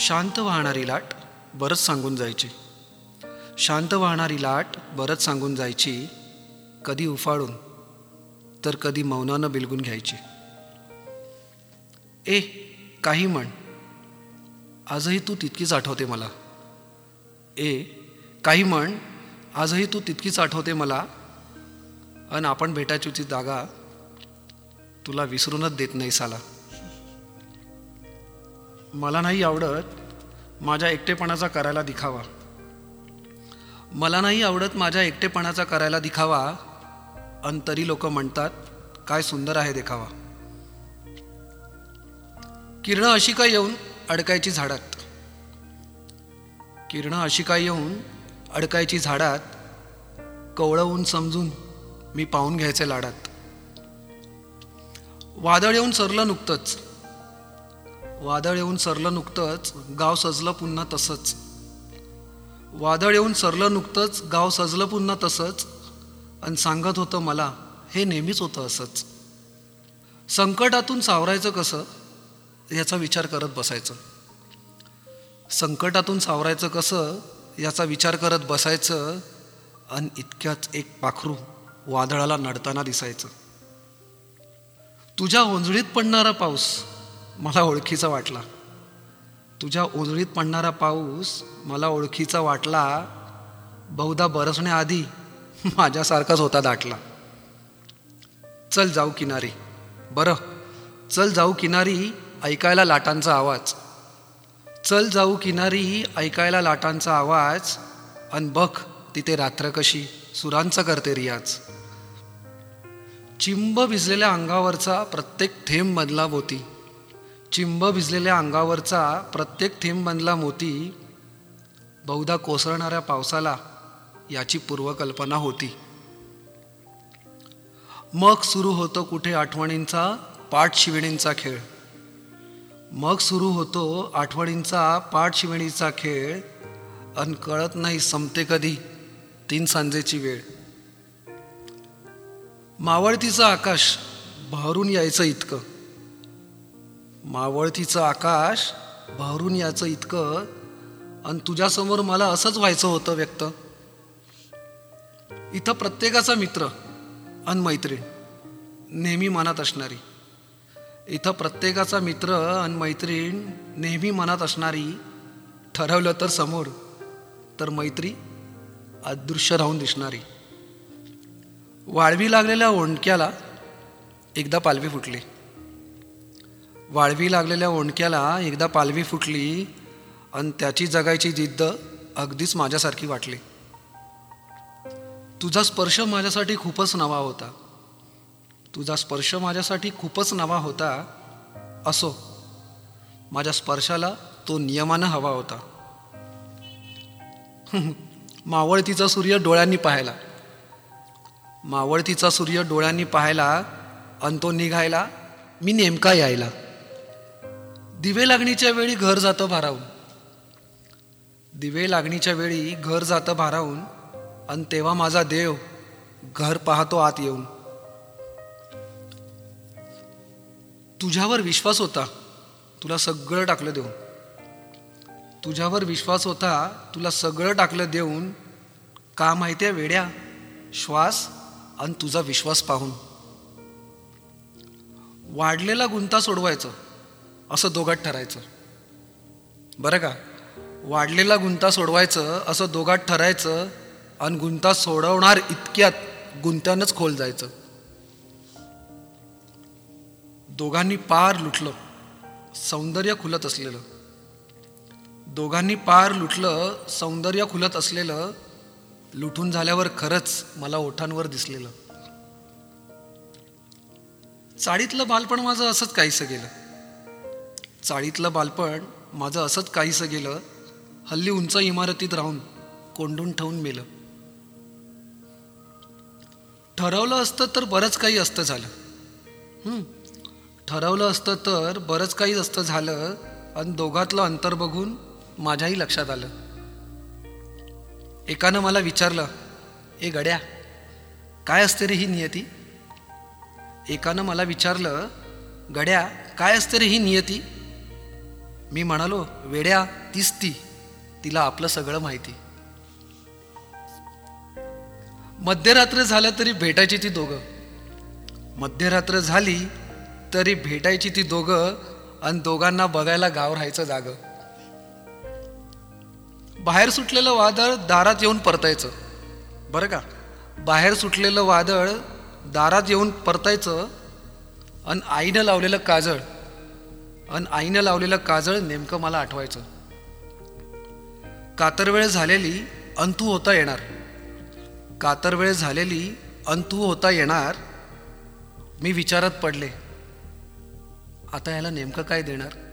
शांत वाहणारी लाट बरंच सांगून जायची. शांत वाहणारी लाट बरंच सांगून जायची कधी उफाळून तर कधी मौनानं बिलगून घ्यायची. ए काही म्हण. आजही तू तितकीच आठवते मला. ए काही म्हण. आजही तू तितकीच आठवते मला. अन आपण भेटायची ती जागा तुला विसरूनच देत नाही साला. मला नाही आवडत माझ्या एकटेपणाचा करायला दिखावा. मला नाही आवडत माझ्या एकटेपणाचा करायला दिखावा. अंतरी लोक म्हणतात काय सुंदर आहे देखावा. किरणं अशी काय येऊन अडकायची झाडात? किरणं अशी काय येऊन अडकायची झाडात? कवळवून समजून मी पाहून घ्यायचे लाडात. वादळ येऊन सरलं नुकतंच. वादळ येऊन सरलं नुकतंच गाव सजलं पुन्हा तसंच. वादळ येऊन सरलं नुकतंच गाव सजलं पुन्हा तसंच. आणि सांगत होतं मला हे नेहमीच होतं असंच. संकटातून सावरायचं कसं? याचा विचार करत बसायचं. संकटातून सावरायचं कसं? याचा विचार करत बसायचं. आणि इतक्याच एक पाखरू वादळाला नडताना दिसायचं. तुझ्या ओंजळीत पडणारा पाऊस मला ओळखीचा वाटला. तुझ्या ओंजळीत पडणारा पाऊस मला ओळखीचा वाटला. बहुधा बरसण्याआधी माझ्यासारखाच होता दाटला. चल जाऊ किनारी. बरं. चल जाऊ किनारी ऐकायला लाटांचा आवाज. चल जाऊ किनारी ऐकायला लाटांचा आवाज. अन बघ तिथे रात्र कशी. सुरांचा करते रियाज. चिंब भिजलेल्या अंगावरचा प्रत्येक थेंब मधला होती चिंब भिजलेल्या अंगावरचा प्रत्येक थेंब बनला मोती बहुधा कोसळणाऱ्या पावसाला याची पूर्वकल्पना होती. मग सुरू होतो कुठे आठवणींचा पाठ शिवणींचा खेळ. मग सुरू होतो आठवणींचा पाठ शिवणीचा खेळ. अन कळत नाही संपते कधी तीन सांजेची वेळ. मावळतीचं आकाश भरून यायचं इतकं. मावळतीचं आकाश भारून यायचं इतकं आणि तुझ्यासमोर मला असंच व्हायचं होतं व्यक्त. इथं प्रत्येकाचा मित्र अन मैत्रीण नेहमी मनात असणारी. इथं प्रत्येकाचा मित्र अन मैत्रीण नेहमी मनात असणारी. ठरवलं तर समोर तर मैत्री अदृश्य राहून दिसणारी. वाळवी लागलेल्या ओंडक्याला एकदा पालवी फुटली. वाळवी लागलेल्या ओंडक्याला एकदा पालवी फुटली आणि त्याची जगायची जिद्द अगदीच माझ्यासारखी वाटली. तुझा स्पर्श माझ्यासाठी खूपच नवा होता. तुझा स्पर्श माझ्यासाठी खूपच नवा होता. असो माझ्या स्पर्शाला तो नियमानं हवा होता. मावळतीचा सूर्य डोळ्यांनी पाहायला. मावळतीचा सूर्य डोळ्यांनी पाहायला आणि तो निघायला मी नेमका यायला. दिवे लागणीच्या वेळी घर जातं भारावून. दिवे लागणीच्या वेळी घर जातं भारावून आणि तेव्हा माझा देव घर पाहतो आत येऊन. तुझ्यावर विश्वास होता तुला सगळं टाकलं देऊन. तुझ्यावर विश्वास होता तुला सगळं टाकलं देऊन. का माहितीये वेड्या? श्वास आणि तुझा विश्वास पाहून. वाढलेला गुंता सोडवायचं. असं दोघात ठरायचं. बरं का? वाढलेला गुंता सोडवायचं असं दोघात ठरायचं आणि गुंता सोडवणार इतक्यात गुंत्यानंच खोल जायचं. दोघांनी पार लुटलं सौंदर्य खुलत असलेलं. दोघांनी पार लुटलं सौंदर्य खुलत असलेलं लुटून झाल्यावर खरंच मला ओठांवर दिसलेलं. चाळीतलं बालपण माझं असंच काहीसं गेलं. चाळीतलं बालपण माझं असंच काहीसं गेलं हल्ली उंच इमारतीत राहून कोंडून ठेवून मेलं. ठरवलं असतं तर बरंच काही असतं झालं. ठरवलं असतं तर बरंच काही असतं झालं आणि दोघातलं अंतर बघून माझ्याही लक्षात आलं. एकानं मला विचारलं ए गड्या काय असते रे ही नियती? एकानं मला विचारलं गड्या काय असते रे ही नियती? मी म्हणालो वेड्या तीच ती. तिला आपलं सगळं माहिती. मध्यरात्र झालं तरी भेटायची ती दोघं. मध्यरात्र झाली तरी भेटायची ती दोघं आणि दोघांना बघायला गाव राहायचं जाग. बाहेर सुटलेलं वादळ दारात येऊन परतायचं. बरं का? बाहेर सुटलेलं वादळ दारात येऊन परतायचं आणि आईनं लावलेलं काजळ. आणि आईनं लावलेलं काजळ नेमकं मला आठवायचं. कातरवेळ झालेली अंतू होता येणार. कातरवेळ झालेली अंतू होता येणार मी विचारात पडले. आता याला नेमकं काय देणार?